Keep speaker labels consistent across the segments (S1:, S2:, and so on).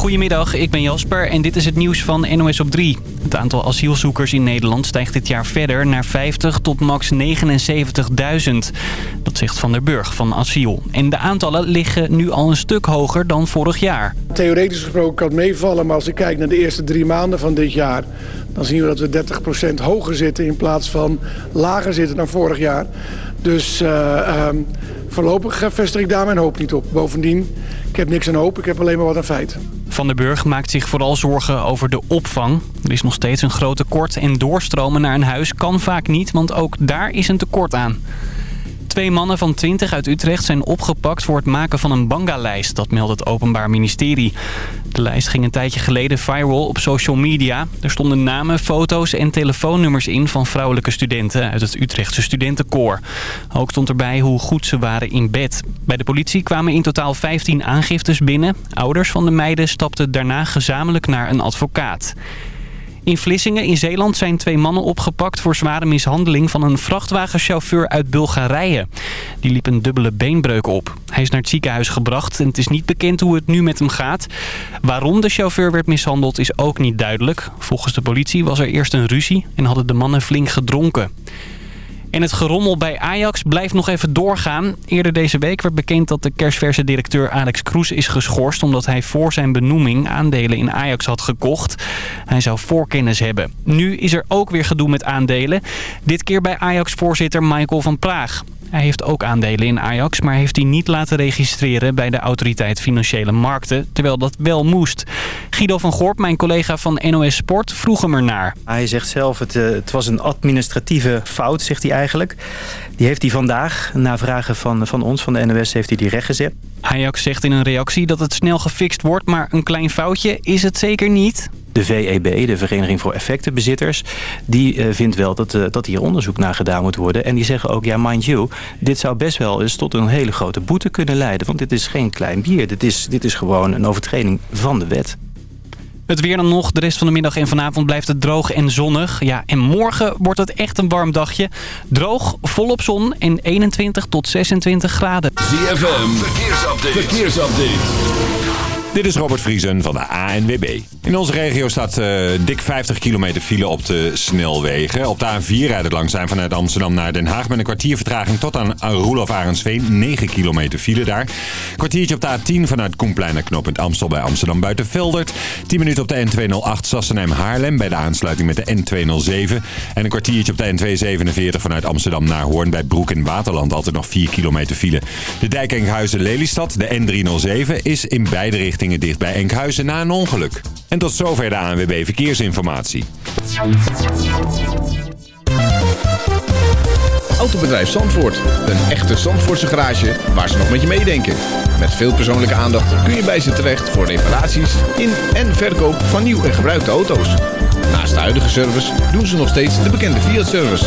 S1: Goedemiddag, ik ben Jasper en dit is het nieuws van NOS op 3. Het aantal asielzoekers in Nederland stijgt dit jaar verder naar 50 tot max 79.000. Dat zegt Van der Burg van Asiel. En de aantallen liggen nu al een stuk hoger dan vorig jaar.
S2: Theoretisch gesproken kan het meevallen, maar als ik kijk naar de eerste drie maanden van dit jaar... dan zien we dat we 30% hoger zitten in plaats van lager zitten dan vorig jaar. Dus uh, voorlopig vestig ik daar mijn hoop niet op. Bovendien, ik heb niks aan hoop, ik heb alleen maar wat aan feit.
S1: Van den Burg maakt zich vooral zorgen over de opvang. Er is nog steeds een groot tekort en doorstromen naar een huis kan vaak niet, want ook daar is een tekort aan. Twee mannen van 20 uit Utrecht zijn opgepakt voor het maken van een banga-lijst. Dat meldt het Openbaar Ministerie. De lijst ging een tijdje geleden viral op social media. Er stonden namen, foto's en telefoonnummers in van vrouwelijke studenten uit het Utrechtse studentenkoor. Ook stond erbij hoe goed ze waren in bed. Bij de politie kwamen in totaal 15 aangiftes binnen. Ouders van de meiden stapten daarna gezamenlijk naar een advocaat. In Vlissingen in Zeeland zijn twee mannen opgepakt voor zware mishandeling van een vrachtwagenchauffeur uit Bulgarije. Die liep een dubbele beenbreuk op. Hij is naar het ziekenhuis gebracht en het is niet bekend hoe het nu met hem gaat. Waarom de chauffeur werd mishandeld is ook niet duidelijk. Volgens de politie was er eerst een ruzie en hadden de mannen flink gedronken. En het gerommel bij Ajax blijft nog even doorgaan. Eerder deze week werd bekend dat de kerstverse directeur Alex Kroes is geschorst... omdat hij voor zijn benoeming aandelen in Ajax had gekocht. Hij zou voorkennis hebben. Nu is er ook weer gedoe met aandelen. Dit keer bij Ajax-voorzitter Michael van Praag. Hij heeft ook aandelen in Ajax, maar heeft die niet laten registreren bij de autoriteit Financiële Markten, terwijl dat wel moest. Guido van Gorp, mijn collega van NOS Sport, vroeg hem ernaar.
S3: Hij zegt zelf, het, uh, het was een administratieve fout, zegt hij eigenlijk. Die heeft hij vandaag, na vragen van, van ons, van de NOS, heeft hij die rechtgezet.
S1: Ajax zegt in een reactie dat het snel gefixt wordt, maar een klein foutje is het zeker niet.
S3: De VEB, de Vereniging voor Effectenbezitters, die uh, vindt wel dat, uh, dat hier onderzoek naar gedaan moet worden. En die zeggen ook, ja mind you, dit zou best wel eens tot een hele grote boete kunnen leiden. Want dit is geen klein bier, dit is, dit is gewoon een overtreding van de wet.
S1: Het weer dan nog. De rest van de middag en vanavond blijft het droog en zonnig. Ja, en morgen wordt het echt een warm dagje. Droog, volop zon en 21 tot 26 graden.
S4: ZFM, verkeersupdate. verkeersupdate.
S5: Dit is Robert Vriesen van de ANWB. In onze regio staat uh, dik 50 kilometer file op de snelwegen. Op de A4 rijden langs zijn vanuit Amsterdam naar Den Haag... met een kwartier vertraging tot aan Roelof Arendsveen. 9 kilometer file daar. Kwartiertje op de A10 vanuit Koenplein naar knooppunt Amstel bij Amsterdam buiten Veldert. 10 minuten op de N208 Sassenheim-Haarlem bij de aansluiting met de N207. En een kwartiertje op de N247 vanuit Amsterdam naar Hoorn bij Broek in Waterland. Altijd nog 4 kilometer file. De dijk Enkhuizen-Lelystad, de N307, is in beide richtingen dicht bij Enkhuizen na een ongeluk. En tot zover de ANWB Verkeersinformatie.
S6: Autobedrijf Zandvoort. Een echte Zandvoortse garage waar ze nog met je meedenken. Met veel persoonlijke aandacht kun je bij ze terecht voor reparaties in en verkoop van nieuw en gebruikte auto's. Naast de huidige service doen ze nog steeds de bekende Fiat-service.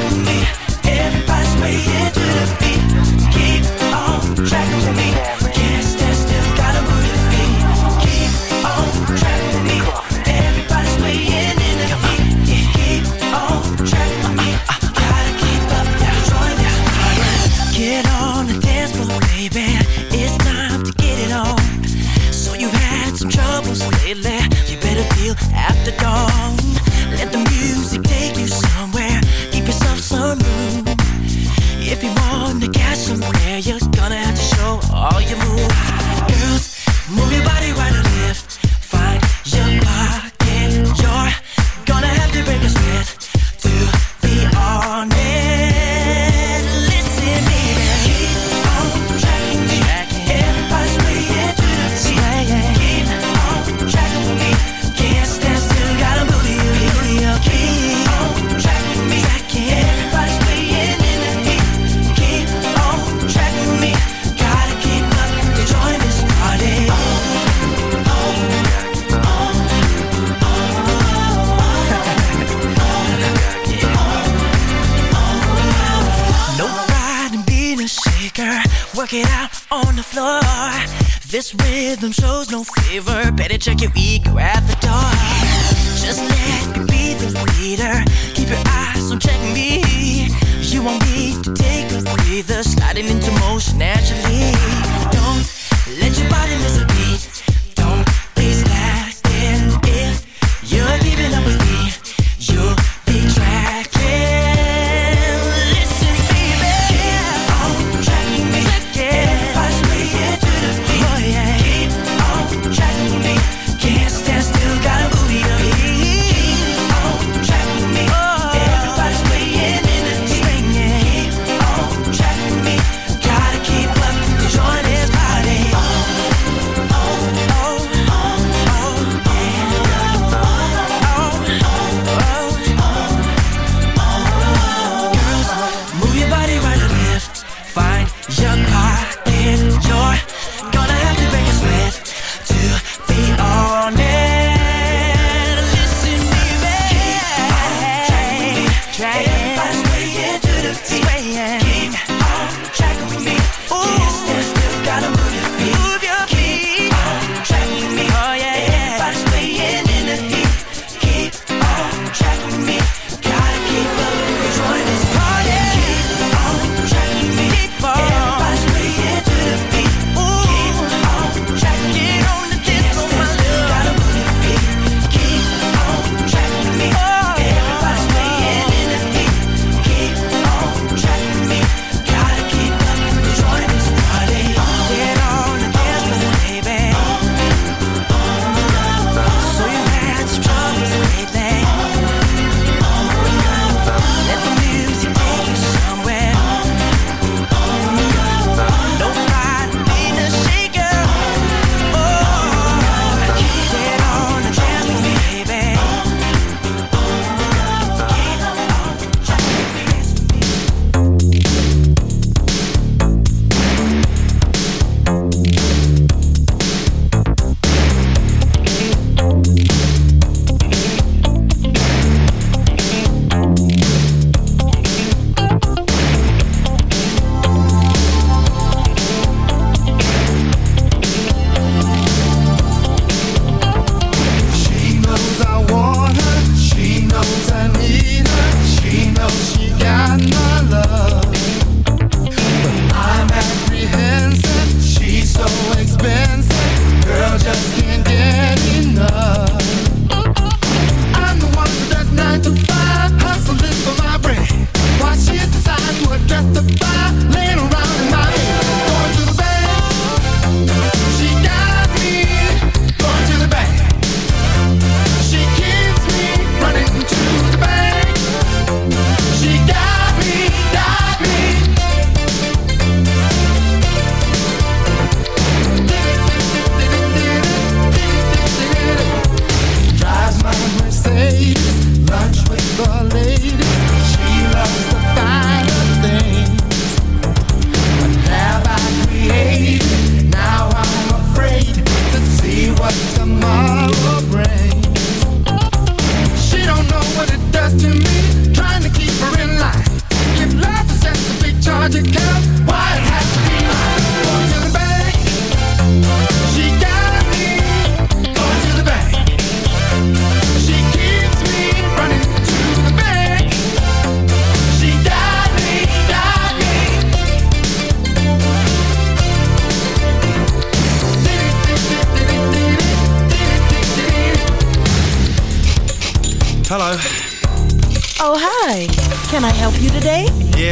S4: way it the beat, Keep on tracking me. check it.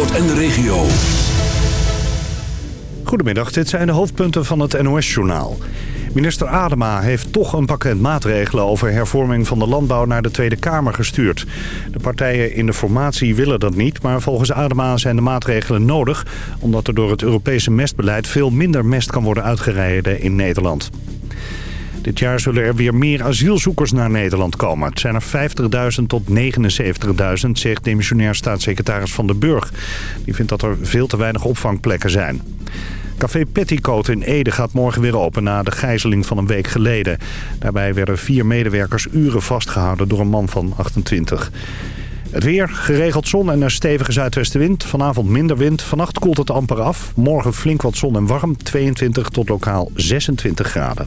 S7: Zandvoort en de regio.
S8: Goedemiddag, dit zijn de hoofdpunten van het NOS-journaal. Minister Adema heeft toch een pakket maatregelen over hervorming van de landbouw naar de Tweede Kamer gestuurd. De partijen in de formatie willen dat niet, maar volgens Adema zijn de maatregelen nodig... omdat er door het Europese mestbeleid veel minder mest kan worden uitgereden in Nederland. Dit jaar zullen er weer meer asielzoekers naar Nederland komen. Het zijn er 50.000 tot 79.000, zegt demissionair staatssecretaris Van den Burg. Die vindt dat er veel te weinig opvangplekken zijn. Café Petticoat in Ede gaat morgen weer open na de gijzeling van een week geleden. Daarbij werden vier medewerkers uren vastgehouden door een man van 28. Het weer, geregeld zon en een stevige zuidwestenwind. Vanavond minder wind. Vannacht koelt het amper af. Morgen flink wat zon en warm. 22 tot lokaal 26 graden.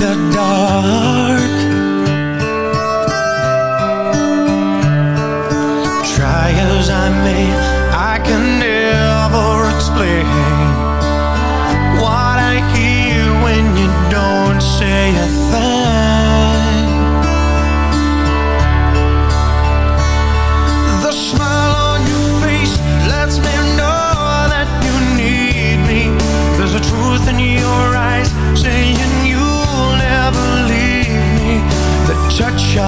S9: the dark.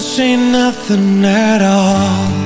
S9: say nothing at all.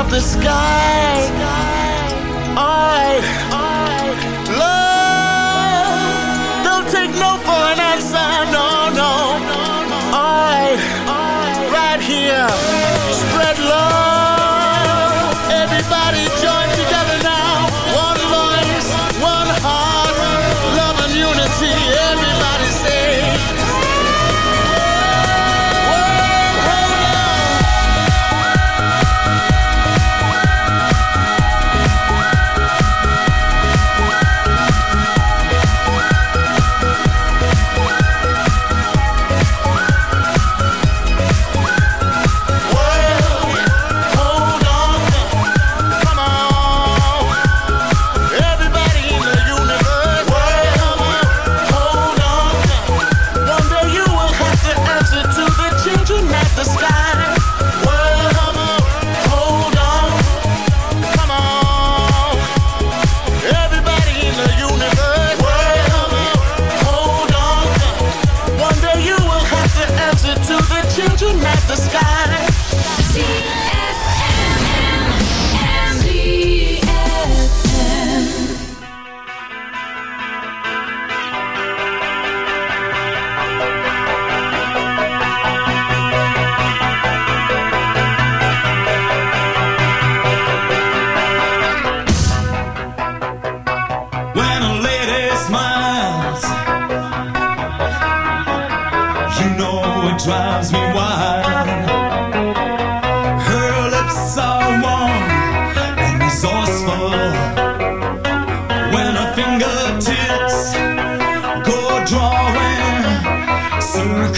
S9: Of
S10: the
S11: sky. Alright,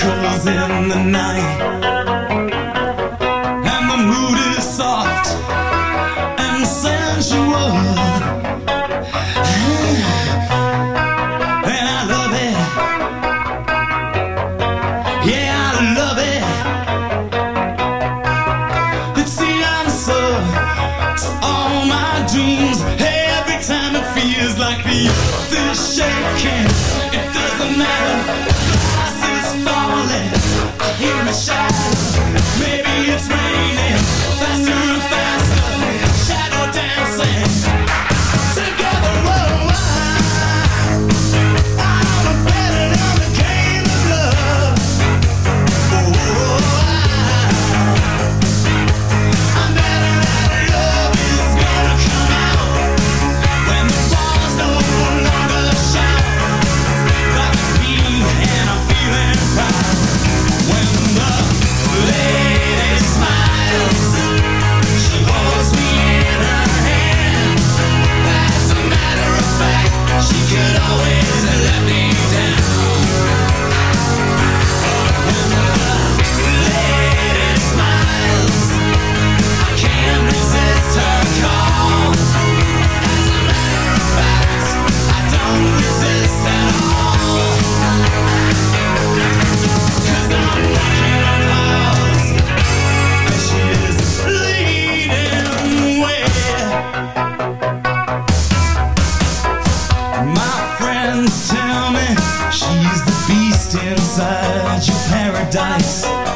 S12: circles in the night,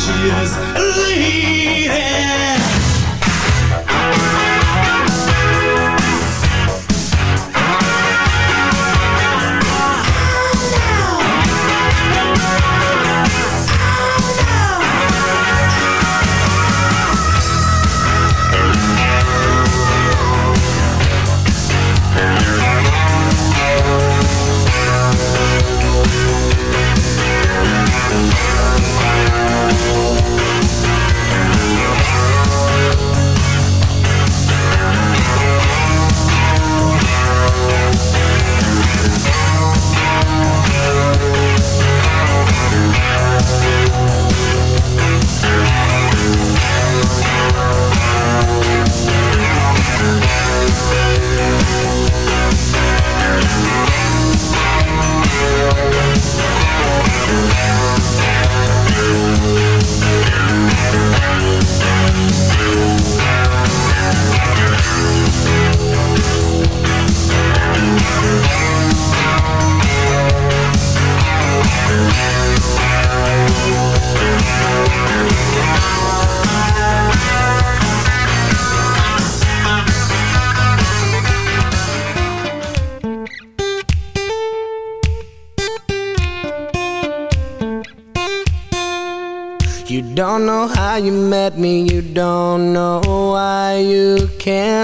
S13: She is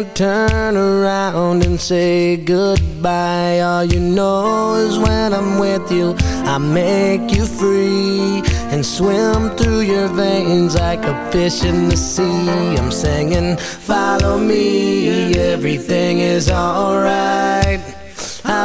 S13: can't
S14: turn around and say goodbye. All you know is when I'm with you, I make you free and swim through your veins like a fish in the sea. I'm singing, follow me, everything is alright.